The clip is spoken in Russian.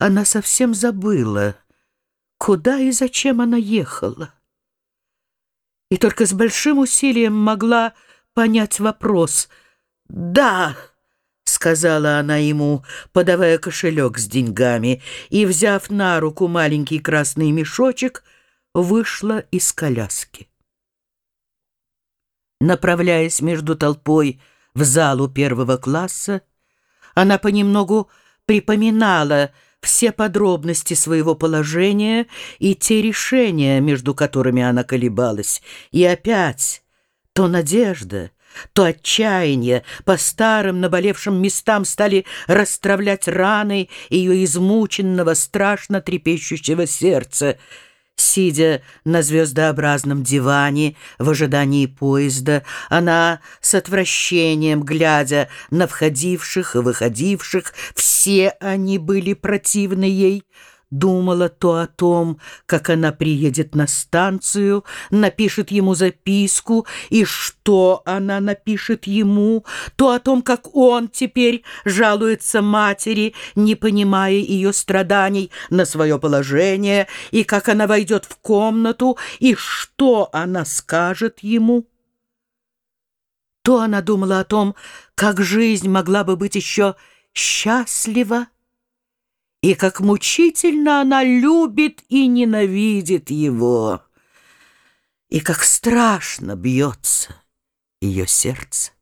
Она совсем забыла, куда и зачем она ехала. И только с большим усилием могла понять вопрос. «Да!» — сказала она ему, подавая кошелек с деньгами, и, взяв на руку маленький красный мешочек, вышла из коляски. Направляясь между толпой в залу первого класса, она понемногу припоминала все подробности своего положения и те решения, между которыми она колебалась. И опять то надежда, то отчаяние по старым наболевшим местам стали расстравлять раны ее измученного, страшно трепещущего сердца — Сидя на звездообразном диване в ожидании поезда, она с отвращением, глядя на входивших и выходивших, все они были противны ей, Думала то о том, как она приедет на станцию, напишет ему записку, и что она напишет ему, то о том, как он теперь жалуется матери, не понимая ее страданий на свое положение, и как она войдет в комнату, и что она скажет ему. То она думала о том, как жизнь могла бы быть еще счастлива, и как мучительно она любит и ненавидит его, и как страшно бьется ее сердце.